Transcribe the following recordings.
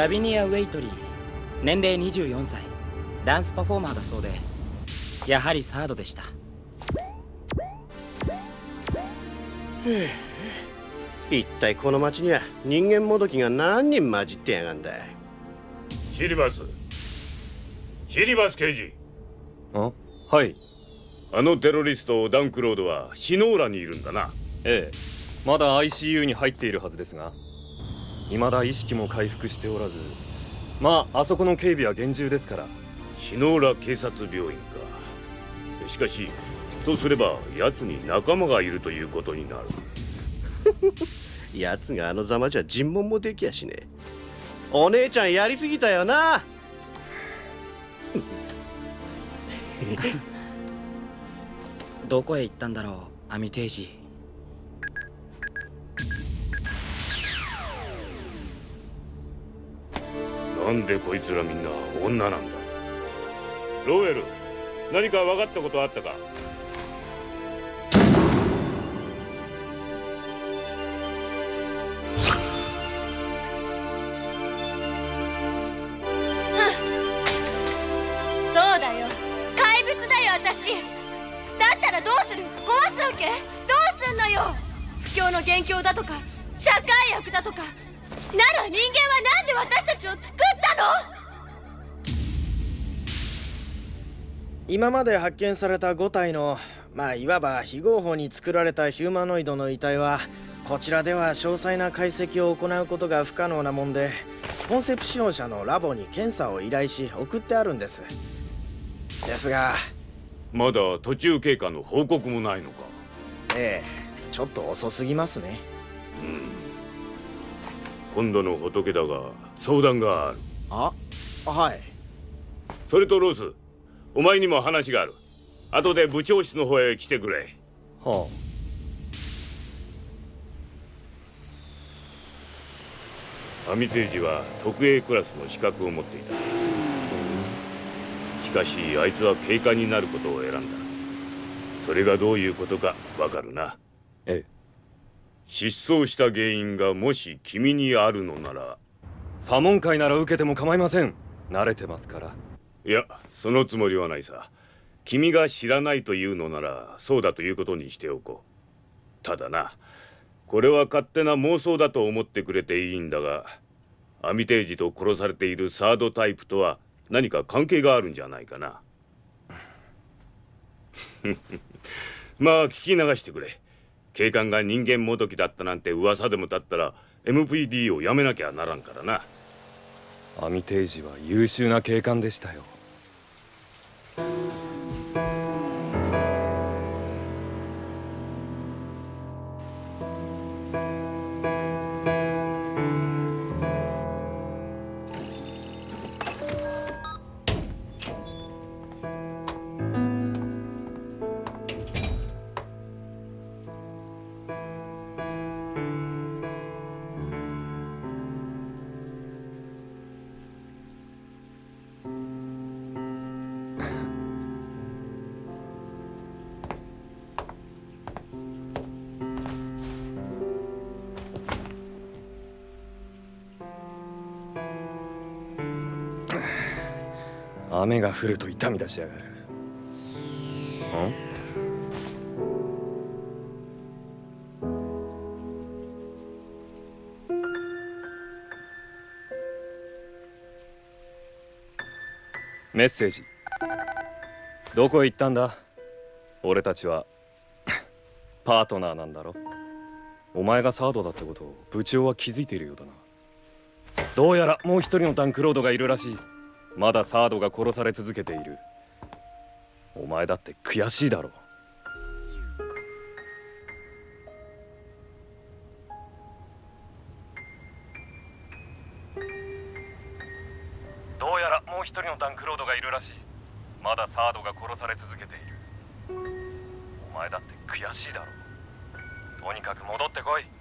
ラビニア・ウェイトリー。年齢24歳。ダンスパフォーマーだそうで。やはりサードでした。一体この町には人間もどきが何人混じってやがんだ。シリバス。シリバス刑事。あ？はい。あのテロリストダンクロードはシノーラにいるんだな。ええ。まだ ICU に入っているはずですが未だ意識も回復しておらずまああそこの警備は厳重ですから。シノーラ警察病院か。しかしとすれば奴に仲間がいるということになる。奴があのざまじゃ尋問もできやしね。えお姉ちゃんやりすぎたよな。どこへ行ったんだろうアミテなんでこいつらみんな女なんだ？ロエル何か分かったことあったか？だよ。怪物だよ私。だったらどうする？壊すわけ？どうすんのよ？不況の元凶だとか社会悪だとか。なら人間はなんで私たちを作ったの？今まで発見された5体のまあいわば非合法に作られたヒューマノイドの遺体はこちらでは詳細な解析を行うことが不可能なもんでコンセプション社のラボに検査を依頼し送ってあるんです。ですがまだ途中経過の報告もないのか？ええちょっと遅すぎますね。今度の仏だが相談があるあはい。それとロースお前にも話がある。後で部長室の方へ来てくれ。はアミテージは特 A クラスの資格を持っていた。しかしあいつは警官になることを選んだ。それがどういうことかわかるな。ええ。失踪した原因がもし君にあるのなら左門会なら受けても構いません。慣れてますから。いやそのつもりはないさ。君が知らないというのならそうだということにしておこう。ただなこれは勝手な妄想だと思ってくれていいんだがアミテージと殺されているサードタイプとは何か関係があるんじゃないかな。まあ聞き流してくれ。警官が人間もどきだったなんて噂でも立ったら MPD をやめなきゃならんからな。アミテージは優秀な警官でしたよ。雨が降ると痛み出しやがる。ん？メッセージ。どこへ行ったんだ？俺たちは。パートナーなんだろ？お前がサードだってことを部長は気づいているようだな。どうやらもう一人のダンクロードがいるらしい。まだサードが殺され続けている。お前だって悔しいだろ。うどうやらもう一人のダンクロードがいるらしい。まだサードが殺され続けている。お前だって悔しいだろ。うとにかく戻ってこい。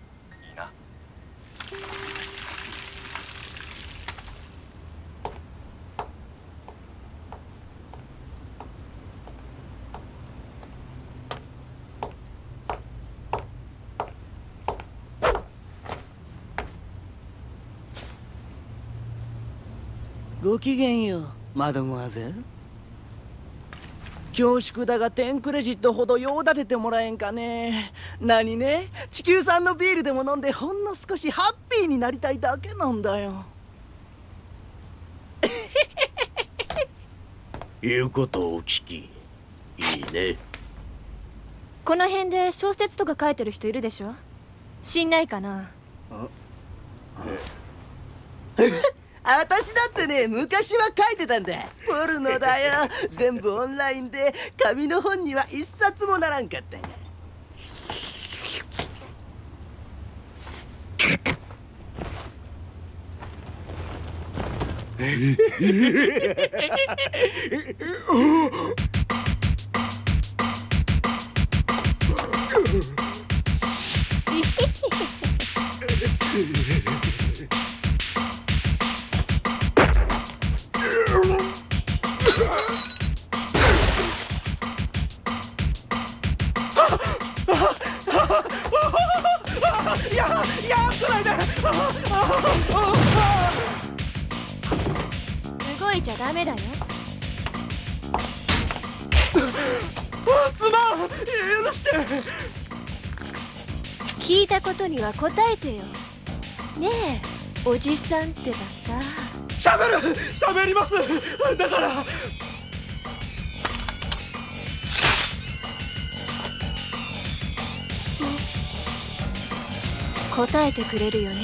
ごきげんようマドモアゼ。ル恐縮だが10クレジットほど用立ててもらえんかね。何ね地球産のビールでも飲んでほんの少しハッピーになりたいだけなんだよ。言うことをお聞きいいね。この辺で小説とか書いてる人いるでしょ？知んないかな？私だってね昔は書いてたんだ。ポルノだよ。全部オンラインで。紙の本には一冊もならんかった。が 動いちゃダメだよ。すまん許して。聞いたことには答えてよ。ねえおじさんってばさ。喋る。喋ります。だから答えてくれるよね。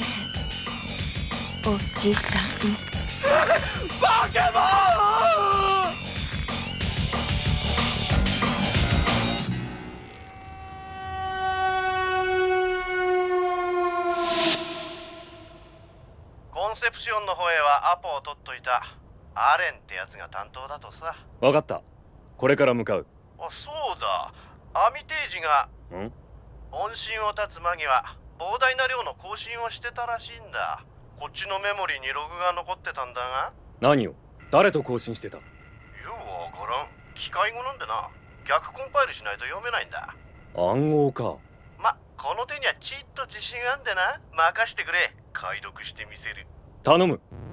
おじさん。バケモンコンセプションの方へはアポを取っといたアレンってやつが担当だとさ。分かった。これから向かう。あそうだ。アミテージが。ん？音信を絶つ間際膨大な量の更新をしてたらしいんだ。こっちのメモリーにログが残ってたんだが。何を？誰と交信してた？ようわからん。機械語なんでな。逆コンパイルしないと読めないんだ。暗号か。まこの手にはちっと自信あんでな。任してくれ。解読してみせる。頼む「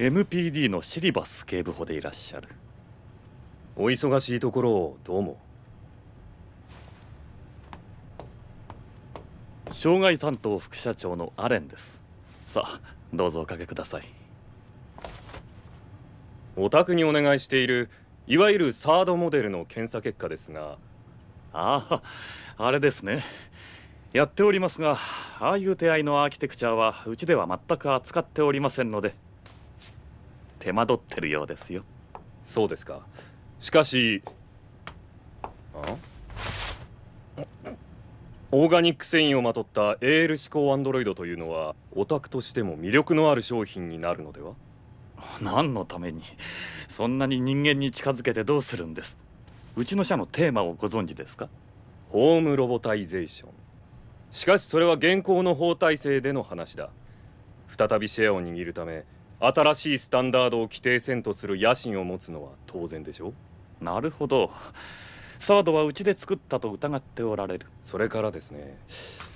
MPD のシリバス警部補でいらっしゃる。お忙しいところをどうも。障害担当副社長のアレンです。さあどうぞおかけください。お宅にお願いしているいわゆるサードモデルの検査結果ですが。あああれですね。やっておりますがああいう手合いのアーキテクチャはうちでは全く扱っておりませんので手間取ってるようですよ。そうですか。しかしあ？オーガニック繊維をまとった AL 思考アンドロイドというのはオタクとしても魅力のある商品になるのでは？何のためにそんなに人間に近づけてどうするんです？うちの社のテーマをご存知ですか？ホームロボタイゼーション。しかしそれは現行の法体制での話だ。再びシェアを握るため新しいスタンダードを規定せんとする野心を持つのは当然でしょう。なるほど。サードはうちで作ったと疑っておられる。それからですね。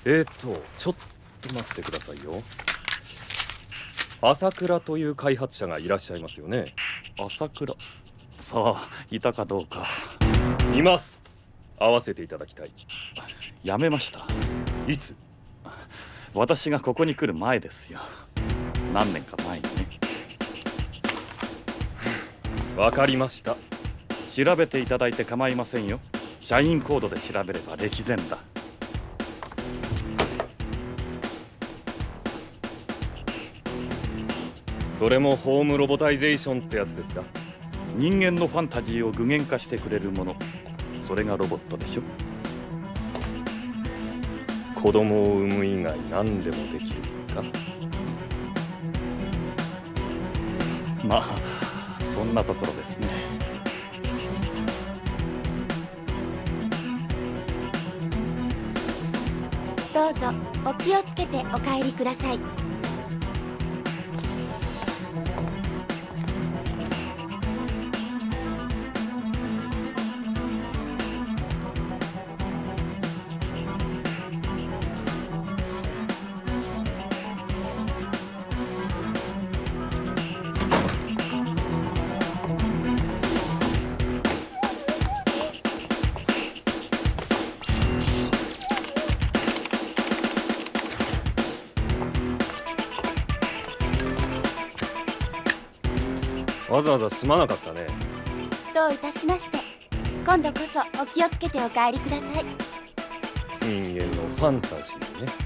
えー、っとちょっと待ってくださいよ。朝倉という開発者がいらっしゃいますよね。朝倉。さあいたかどうか。います。会わせていただきたい。やめました。いつ？私がここに来る前ですよ何年か前にね。わかりました。調べていただいて構いませんよ。社員コードで調べれば歴然だ。それもホームロボタイゼーションってやつですか？人間のファンタジーを具現化してくれるもの。それがロボットでしょ。子供を産む以外何でもできるか？まあそんなところですね。どうぞお気をつけてお帰りください。ざわざすまなかったね。どういたしまして。今度こそお気をつけてお帰りください。人間のファンタジーね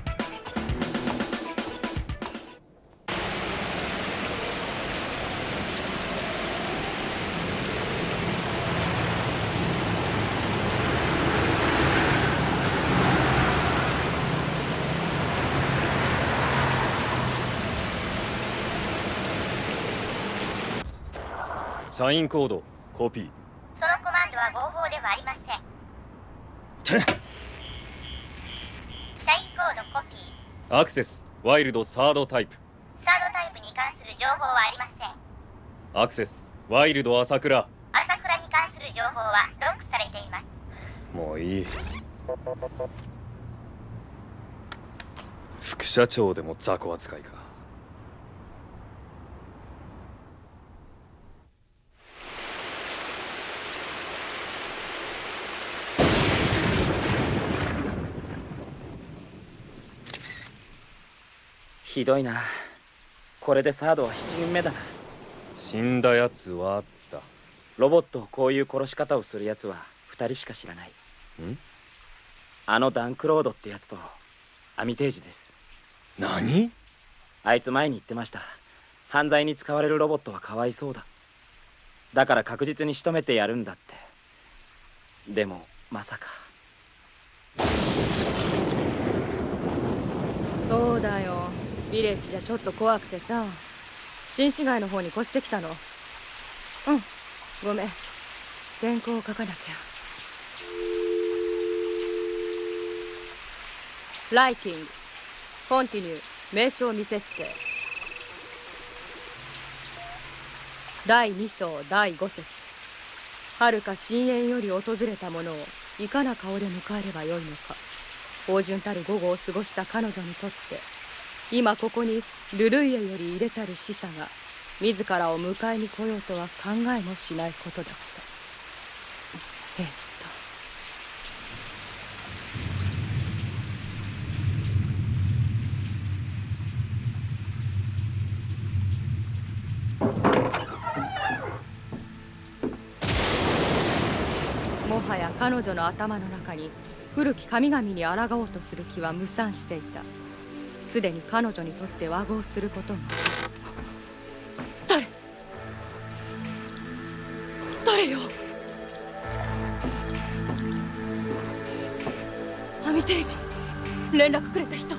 社員コードコピー。そのコマンドは合法ではありません。社員コードコピー。アクセスワイルドサードタイプ。サードタイプに関する情報はありません。アクセスワイルド朝倉。朝倉に関する情報はロックされています。もういい。副社長でも雑魚扱いかひどいな。これでサードは7人目だな。死んだやつはあった。ロボットをこういう殺し方をするやつは2人しか知らない。ん？あのダン・クロードってやつとアミテージです。何？あいつ前に言ってました。犯罪に使われるロボットはかわいそうだ。だから確実に仕留めてやるんだって。でもまさかそうだよビレッジじゃちょっと怖くてさ。新市街の方に越してきたの。うん。ごめん。原稿を書かなきゃ。ライティング。コンティニュー。名称未設定第2章第5節。遥か深淵より訪れた者をいかな顔で迎えればよいのか。芳醇たる午後を過ごした彼女にとって。今ここにルルイエより入れたる死者が自らを迎えに来ようとは考えもしないことだった。えっと。もはや彼女の頭の中に古き神々に抗おうとする気は無産していた。すでに彼女にとって和合することが誰？誰よ？アミテージ連絡くれた人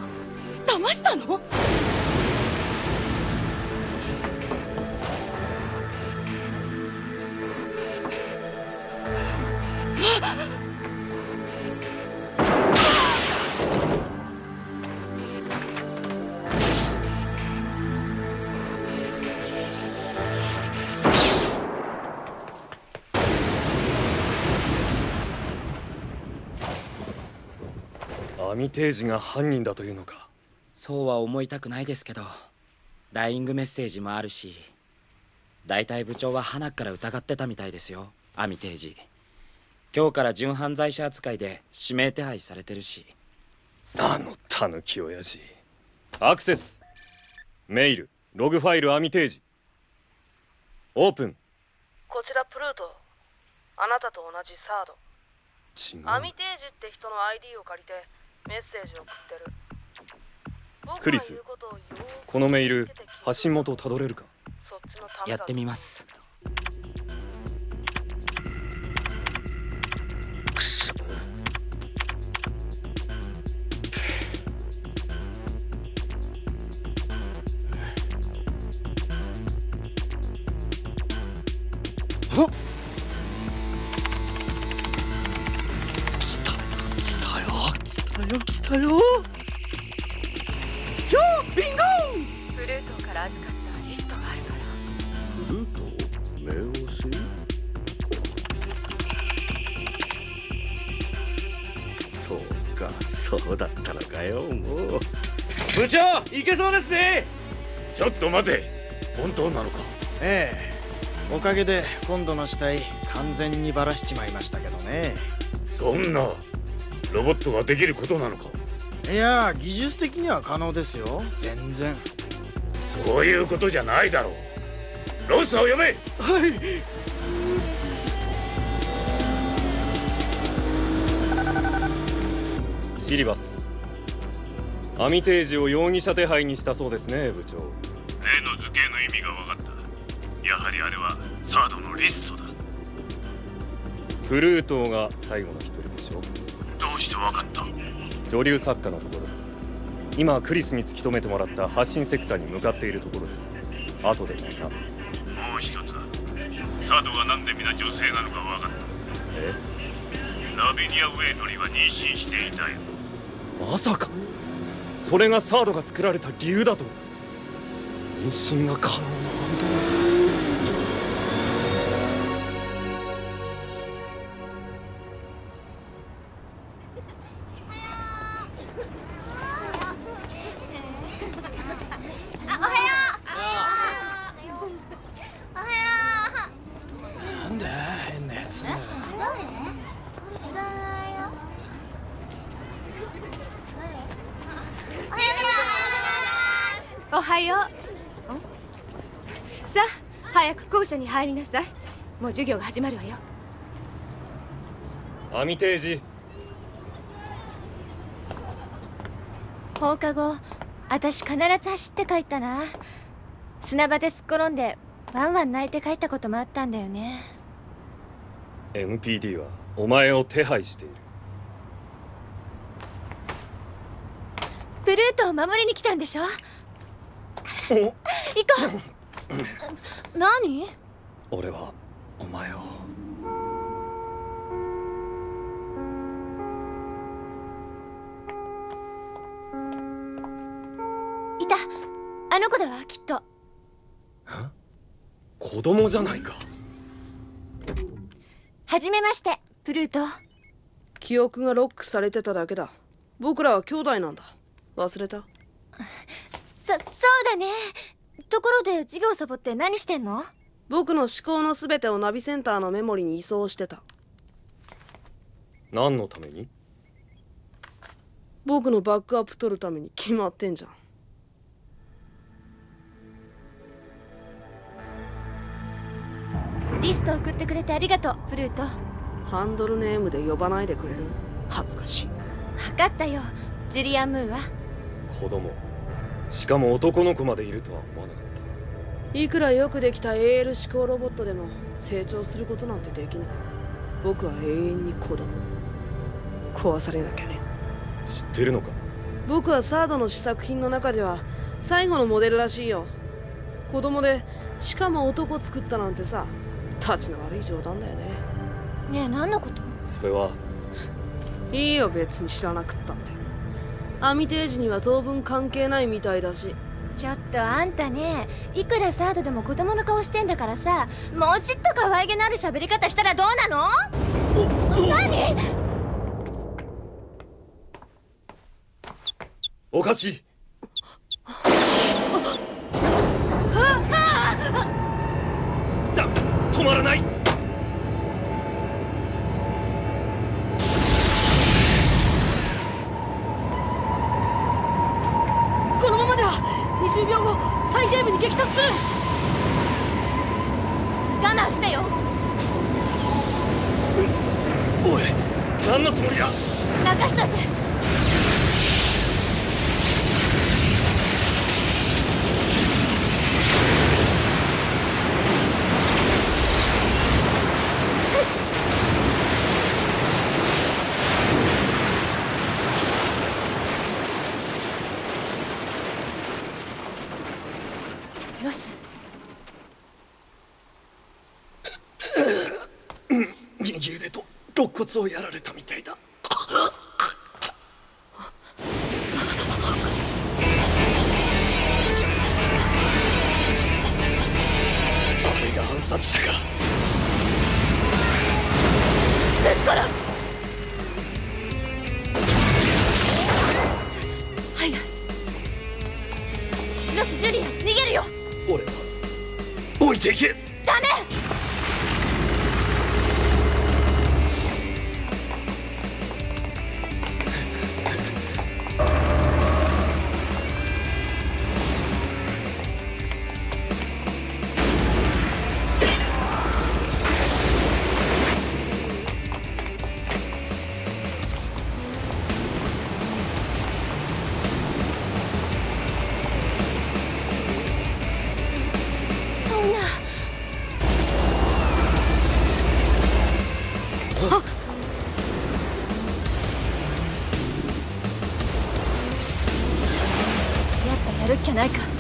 騙したの？アミテージが犯人だというのか？そうは思いたくないですけどダイイングメッセージもあるし大体部長は花から疑ってたみたいですよアミテージ今日から準犯罪者扱いで指名手配されてるし。あのタヌキ親父？アクセス。メイル。ログファイルアミテージオープン。こちらプルート。あなたと同じサード。違う。アミテージって人の ID を借りてメッセージを送ってる。クリスこのメール発信元をたどれるか？そっちのためだやってみます待て本当なのか？ええ。おかげで今度の死体完全にバラしちまいましたけどね。そんなロボットができることなのか？いや技術的には可能ですよ。全然。そういうことじゃないだろう。ロースを呼べ！はい。シリバス。アミテージを容疑者手配にしたそうですね部長サードのリストだ。プルートーが最後の一人でしょ。どうして分かった？女流作家のところ。今クリスに突き止めてもらった発信セクターに向かっているところです。後でまた。もう一つ。だサードがなんで皆女性なのか分かっえ？たラビニア・ウェイトリーは妊娠していたよ。まさか。それがサードが作られた理由だと。妊娠が可能なアンドロイ早く校舎に入りなさい。もう授業が始まるわよ。アミテージ放課後私必ず走って帰ったな。砂場ですっ転んでワンワン泣いて帰ったこともあったんだよね。MPD はお前を手配している。プルートを守りに来たんでしょ？行こう何？俺はお前を。いた。あの子だわきっと。子供じゃないか。はじめましてプルート。記憶がロックされてただけだ。僕らは兄弟なんだ。忘れた？そそうだねところで授業サボって何してんの？僕の思考の全てをナビセンターのメモリに移送してた。何のために？僕のバックアップ取るために決まってんじゃん。リスト送ってくれてありがとうプルート。ハンドルネームで呼ばないでくれる恥ずかしい分かったよジュリアン・ムーは子供しかも男の子までいるとは思わなかっいくらよくできた AL 思考ロボットでも成長することなんてできない。僕は永遠に子供。壊されなきゃね。た知ってるのか？僕はサードの試作品の中では最後のモデルらしいよ。子供でしかも男作ったなんてさ立ちの悪い冗談だよね。ねえ何のこと？それは。いいよ別に知らなくったアミテージには当分関係ないみたいだし。ちょっとあんたねいくらサードでも子供の顔してんだからさもうちっと可愛げのある喋り方したらどうなの？何おかしい肋骨をやられたみたいだ。あれが暗殺者か。ぶっ殺すはい。ロス・ジュリア逃げるよ。俺は置いていけるっきゃないか。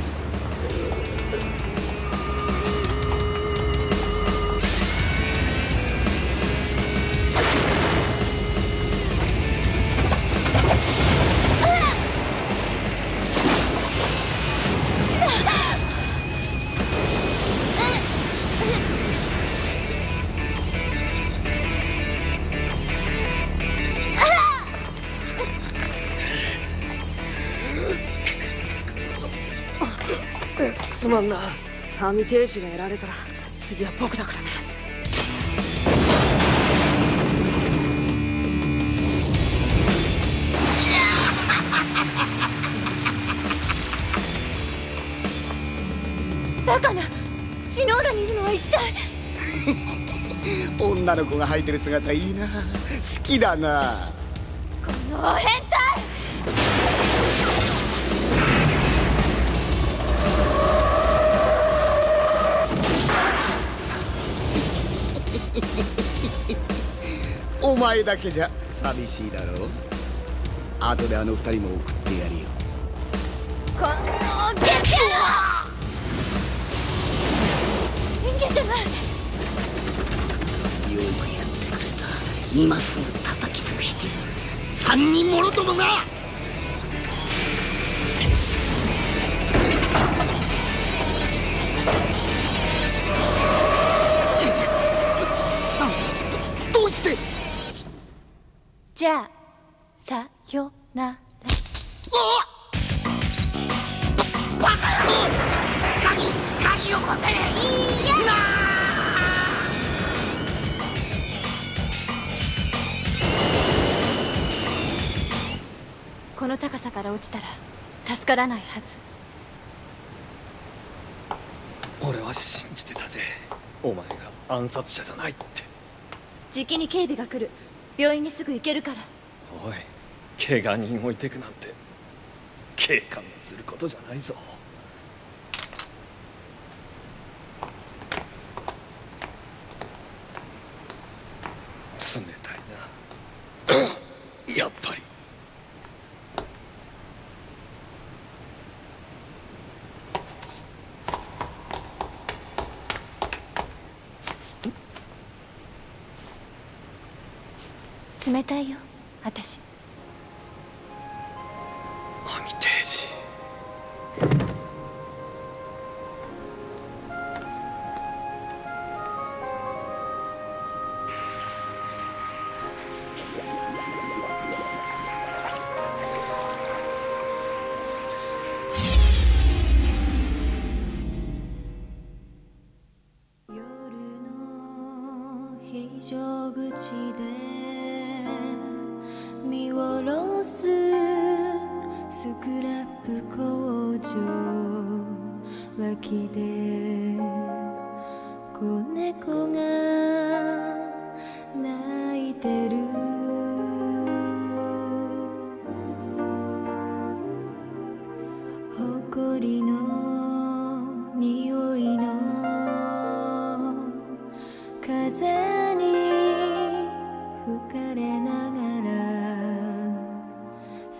すまんなアミテージがやられたら次は僕だからね。バカなシノーラにいるのは一体。女の子が履いてる姿いいな。好きだな。この変態お前だけじゃ寂しいだろう。後であの二人も送ってやるよ。このゲッ人間じゃないよくやってくれた今すぐ叩き潰してやる。三人もろともな。じゃあさよなら。バカ野郎鍵鍵よこせ。この高さから落ちたら助からないはず。俺は信じてたぜ。お前が暗殺者じゃないって。じきに警備が来る病院にすぐ行けるから。おい怪我人置いてくなんて警官のすることじゃないぞ冷たいなやっぱり冷たよ。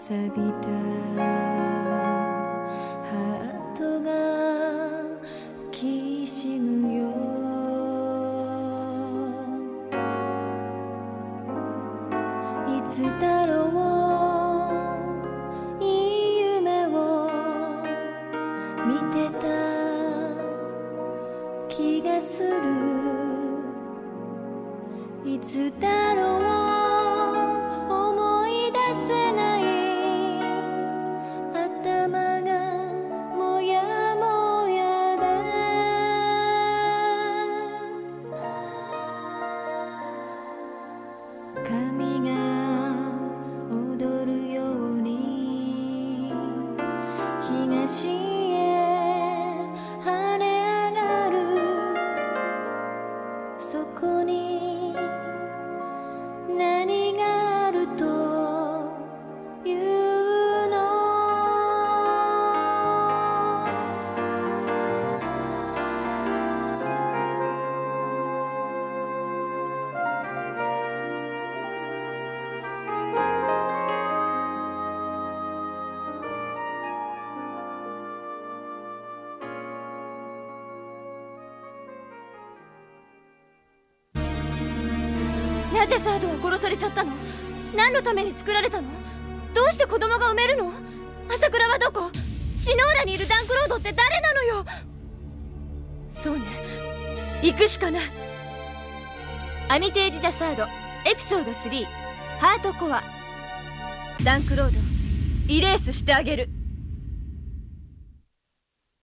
habita. そされちゃったの？何のために作られたの？どうして子供が産めるの？朝倉はどこ？シノーラにいるダンクロードって誰なのよ？そうね。行くしかない。アミテージ・ザ・サードエピソード3ハートコア。ダンクロードリレースしてあげる。